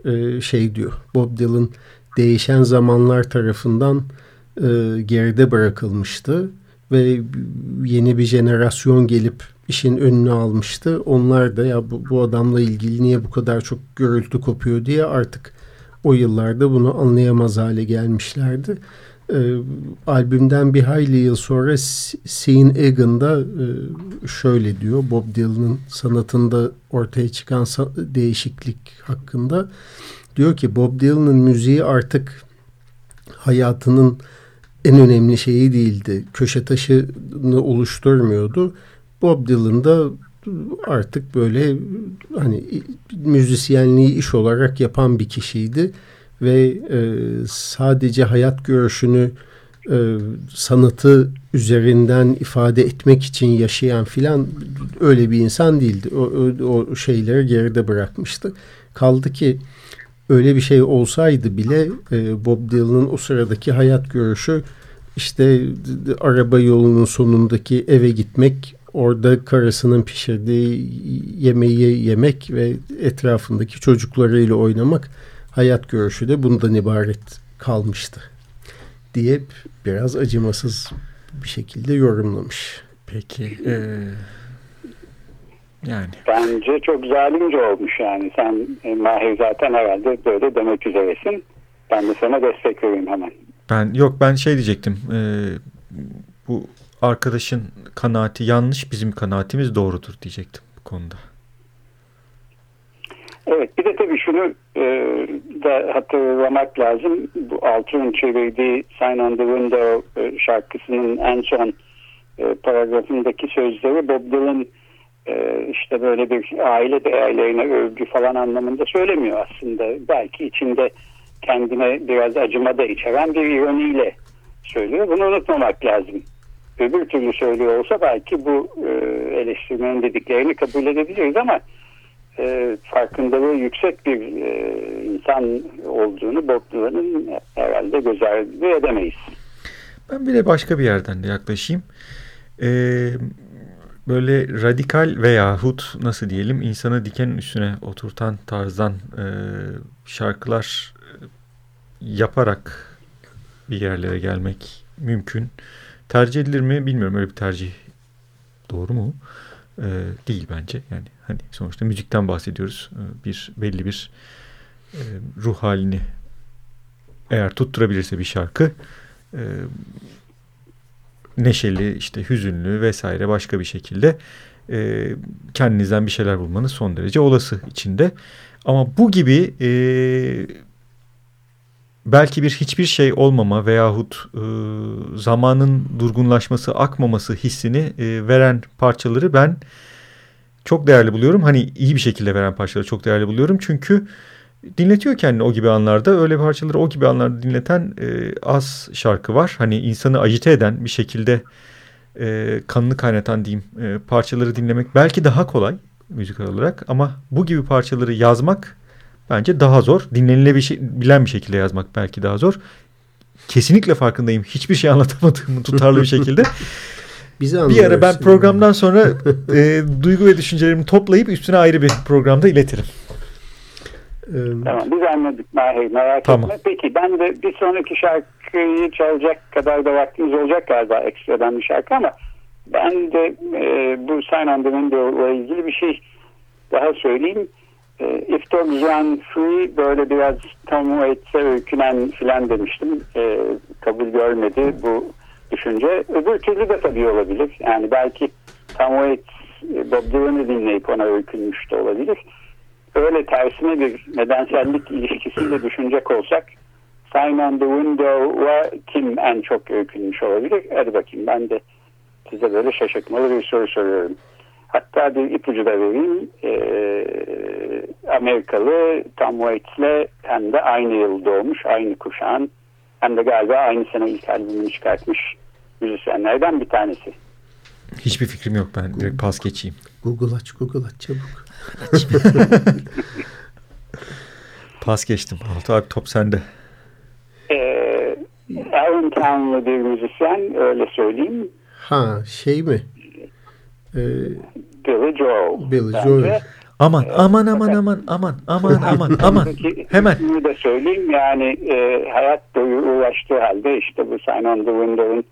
Şey diyor, Bob Dylan değişen zamanlar tarafından geride bırakılmıştı ve yeni bir jenerasyon gelip işin önünü almıştı. Onlar da ya bu, bu adamla ilgili niye bu kadar çok gürültü kopuyor diye artık o yıllarda bunu anlayamaz hale gelmişlerdi. E, albümden bir hayli yıl sonra Sean Egan'da e, şöyle diyor Bob Dylan'ın sanatında ortaya çıkan değişiklik hakkında. Diyor ki Bob Dylan'ın müziği artık hayatının en önemli şeyi değildi. Köşe taşını oluşturmuyordu. Bob Dylan da artık böyle hani müzisyenliği iş olarak yapan bir kişiydi ve e, sadece hayat görüşünü e, sanatı üzerinden ifade etmek için yaşayan filan öyle bir insan değildi. O, o, o şeyleri geride bırakmıştı. Kaldı ki öyle bir şey olsaydı bile e, Bob Dylan'ın o sıradaki hayat görüşü işte araba yolunun sonundaki eve gitmek, orada karısının pişirdiği yemeği yemek ve etrafındaki çocuklarıyla oynamak hayat görüşü de bundan ibaret kalmıştı diye biraz acımasız bir şekilde yorumlamış. Peki. Ee, yani. Bence çok zalimce olmuş yani. Sen e, Mahir zaten herhalde böyle demek üzeresin. Ben de sana destek vereyim hemen. Ben yok ben şey diyecektim. E, bu arkadaşın kanaati yanlış, bizim kanaatimiz doğrudur diyecektim bu konuda. Evet bir de tabii şunu e, da hatırlamak lazım. Bu Altun çevirdiği Sign on the Window e, şarkısının en son e, paragrafındaki sözleri Bob Dylan e, işte böyle bir aile değerlerine övgü falan anlamında söylemiyor aslında. Belki içinde kendine biraz acıma da içeren bir ironiyle söylüyor. Bunu unutmamak lazım. Öbür türlü söylüyor olsa belki bu eleştirmenin dediklerini kabul edebiliriz ama e, farkındalığı yüksek bir e, insan olduğunu Bob Dylan'ın herhalde göz ardı edemeyiz. Ben bir de başka bir yerden de yaklaşayım. Ee, böyle radikal veyahut nasıl diyelim insanı diken üstüne oturtan tarzdan e, şarkılar yaparak bir yerlere gelmek mümkün. Tercih edilir mi bilmiyorum. Öyle bir tercih doğru mu? Ee, değil bence. Yani hani sonuçta müzikten bahsediyoruz. Ee, bir belli bir e, ruh halini eğer tutturabilirse bir şarkı e, neşeli, işte hüzünlü vesaire başka bir şekilde e, kendinizden bir şeyler bulmanız son derece olası içinde. Ama bu gibi belki bir hiçbir şey olmama veyahut e, zamanın durgunlaşması, akmaması hissini veren parçaları ben çok değerli buluyorum. Hani iyi bir şekilde veren parçaları çok değerli buluyorum. Çünkü dinletiyor kendini o gibi anlarda. Öyle parçaları o gibi anlarda dinleten e, az şarkı var. Hani insanı acite eden bir şekilde e, kanını kaynatan diyeyim e, parçaları dinlemek belki daha kolay müzikal olarak. Ama bu gibi parçaları yazmak bence daha zor. Dinlenilebilen bir şekilde yazmak belki daha zor. Kesinlikle farkındayım. Hiçbir şey anlatamadığımı tutarlı bir şekilde. <laughs> Bizi bir ara ben programdan sonra <laughs> e, duygu ve düşüncelerimi toplayıp üstüne ayrı bir programda iletirim. Tamam biz anladık Mahir merak tamam. etme. Peki ben de bir sonraki şarkıyı çalacak kadar da vaktimiz olacak galiba ekstradan bir şarkı ama ben de e, bu Sign on the Window ile ilgili bir şey daha söyleyeyim. E, If Dogs Run Free böyle biraz Tom Waits'e öykünen filan demiştim. E, kabul görmedi bu düşünce. Öbür türlü de tabii olabilir. Yani belki Tom Waits e, Bob Dylan'ı dinleyip ona öykünmüş de olabilir. Öyle tersine bir nedensellik ilişkisiyle düşünecek olsak Sign on the Window'a kim en çok öykünmüş olabilir? Hadi bakayım ben de size böyle şaşırtmalı bir soru soruyorum. Hatta bir ipucu da vereyim. E, Amerikalı Tom Waits'le hem de aynı yıl doğmuş, aynı kuşağın hem de galiba aynı sene ilk albümünü çıkartmış müzisyenlerden bir tanesi. Hiçbir fikrim yok ben direkt pas geçeyim. Google aç Google aç çabuk. <laughs> Pas geçtim. Altı abi top sende. Ee, Allentown'lı bir müzisyen öyle söyleyeyim. Ha şey mi? Ee, Billy Joel. Billy. Joel. Aman aman aman aman <laughs> aman aman aman aman. Peki, Hemen. ismini de söyleyeyim yani e, hayat boyu uğraştığı halde işte bu Sign on the Window'un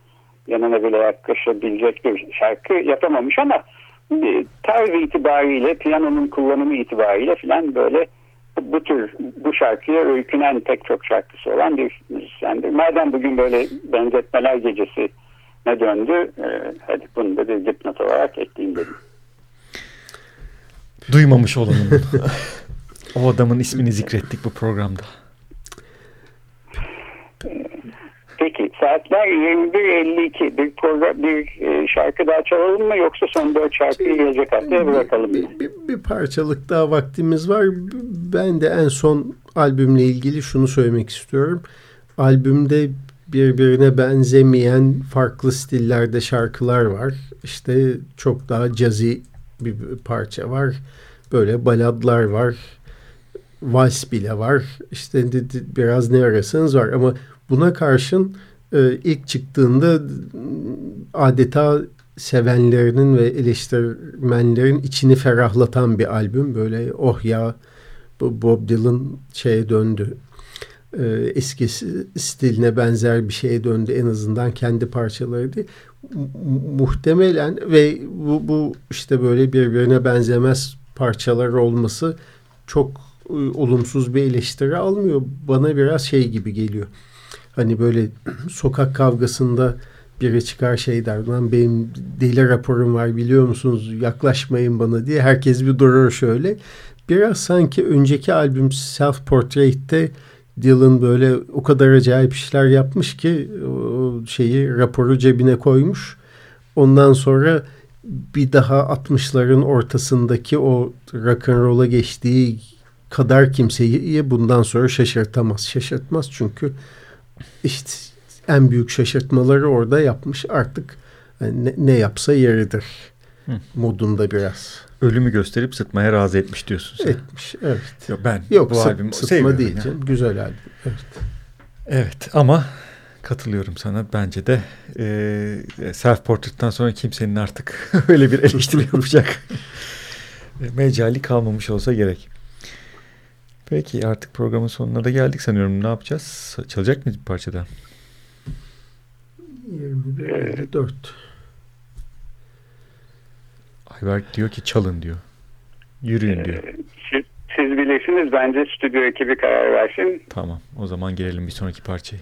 yanına bile yaklaşabilecek bir şarkı yapamamış ama e, tarz itibariyle piyanonun kullanımı itibariyle filan böyle bu tür bu şarkıya öykünen pek çok şarkısı olan bir müzisyendir. Madem bugün böyle benzetmeler gecesi ne döndü e, hadi bunu da bir dipnot olarak ekleyeyim dedim. Duymamış olanım. <laughs> o adamın ismini zikrettik bu programda. Peki saatler 21.52 bir program bir e, şarkı daha çalalım mı yoksa son dört şarkıyı gelecek haftaya bırakalım? Bir, bir, bir parçalık daha vaktimiz var. Ben de en son albümle ilgili şunu söylemek istiyorum. Albümde birbirine benzemeyen farklı stillerde şarkılar var. İşte çok daha cazi bir parça var. Böyle baladlar var. Vals bile var. İşte biraz ne arasınız var ama buna karşın e, ilk çıktığında adeta sevenlerinin ve eleştirmenlerin içini ferahlatan bir albüm. Böyle oh ya Bob Dylan şeye döndü. E, eski stiline benzer bir şeye döndü en azından kendi parçaları. Mu- Muhtemelen ve bu, bu işte böyle birbirine benzemez parçalar olması çok e, olumsuz bir eleştiri almıyor. Bana biraz şey gibi geliyor. Hani böyle <clears throat> sokak kavgasında biri çıkar şey der. Lan benim deli raporum var biliyor musunuz? Yaklaşmayın bana diye. Herkes bir durur şöyle. Biraz sanki önceki albüm Self Portrait'te Dylan böyle o kadar acayip işler yapmış ki şeyi raporu cebine koymuş. Ondan sonra bir daha 60'ların ortasındaki o rock and roll'a geçtiği kadar kimseyi bundan sonra şaşırtamaz. Şaşırtmaz çünkü işte en büyük şaşırtmaları orada yapmış. Artık hani ne, ne yapsa yeridir Hı. modunda biraz Ölümü gösterip sıtmaya razı etmiş diyorsun sen. etmiş. Evet. Yok ben Yok bu sıt- albümü sıtma değil ya. canım. Güzel albüm. Evet. Evet ama katılıyorum sana. Bence de e, Self Portrait'tan sonra kimsenin artık <laughs> öyle bir eleştiri yapacak e, <laughs> mecali kalmamış olsa gerek. Peki artık programın sonuna da geldik sanıyorum. Ne yapacağız? Çalacak mıyız bir parçadan? 21 54. Ayberk diyor ki çalın diyor. Yürüyün diyor. Siz, siz bilirsiniz bence stüdyo ekibi karar versin. Tamam o zaman gelelim bir sonraki parçaya.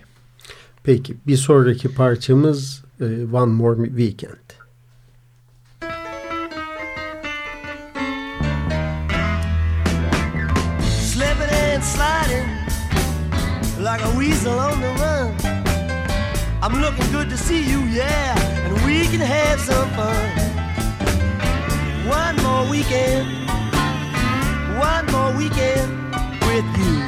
Peki bir sonraki parçamız e, One More Weekend. Like a weasel on the run. I'm looking good to see you, yeah, and we can have some fun. One more weekend, one more weekend with you.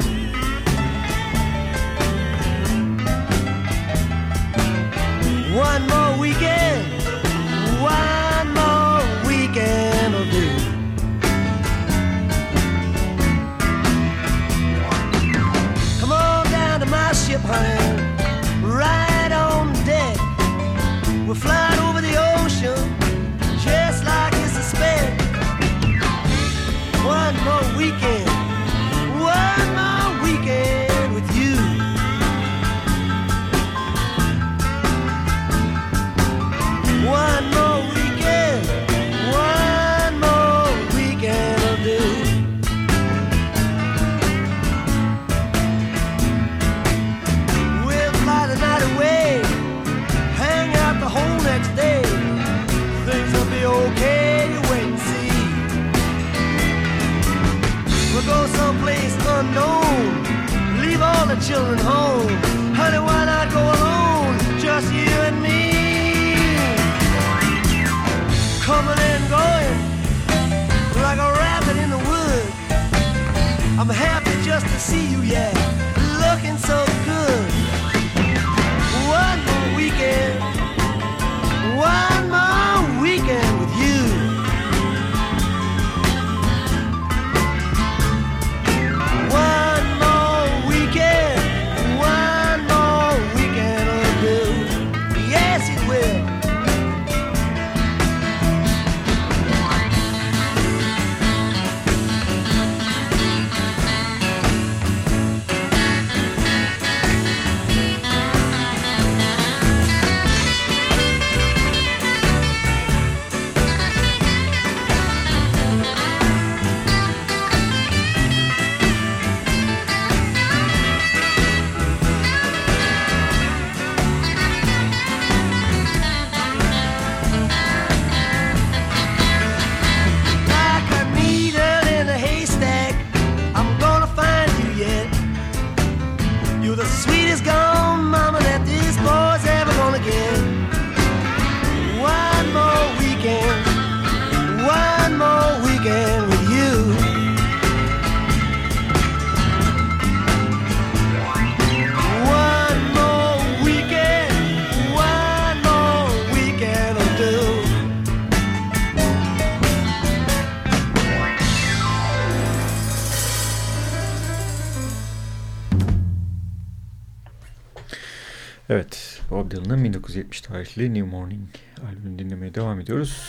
1970 tarihli New Morning albümünü dinlemeye devam ediyoruz.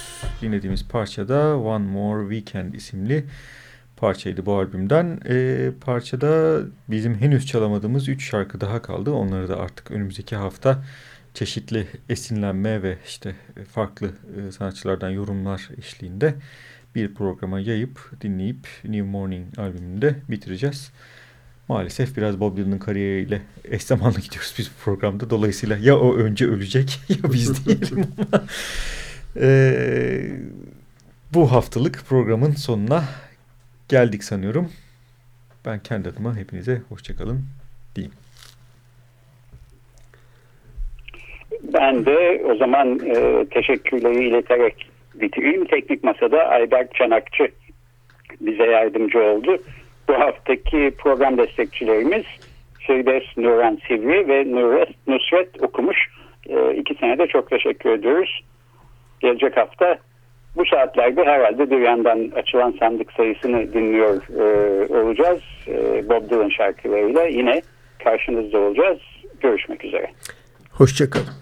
Dinlediğimiz parça da One More Weekend isimli parçaydı bu albümden. Ee, parçada bizim henüz çalamadığımız 3 şarkı daha kaldı. Onları da artık önümüzdeki hafta çeşitli esinlenme ve işte farklı e, sanatçılardan yorumlar eşliğinde bir programa yayıp dinleyip New Morning albümünü de bitireceğiz. Maalesef biraz Bob Dylan'ın kariyeriyle eş zamanlı gidiyoruz biz bu programda. Dolayısıyla ya o önce ölecek <laughs> ya biz diyelim ama <laughs> Ee, bu haftalık programın sonuna geldik sanıyorum. Ben kendi adıma hepinize hoşçakalın diyeyim. Ben de o zaman e, teşekkürleri ileterek bitireyim. Teknik Masa'da Ayberk Çanakçı bize yardımcı oldu. Bu haftaki program destekçilerimiz Firdevs Nuran Sivri ve Nusret, Nusret Okumuş. E, ikisine de çok teşekkür ediyoruz. Gelecek hafta bu saatlerde herhalde bir açılan sandık sayısını dinliyor e, olacağız. E, Bob Dylan şarkılarıyla yine karşınızda olacağız. Görüşmek üzere. Hoşçakalın.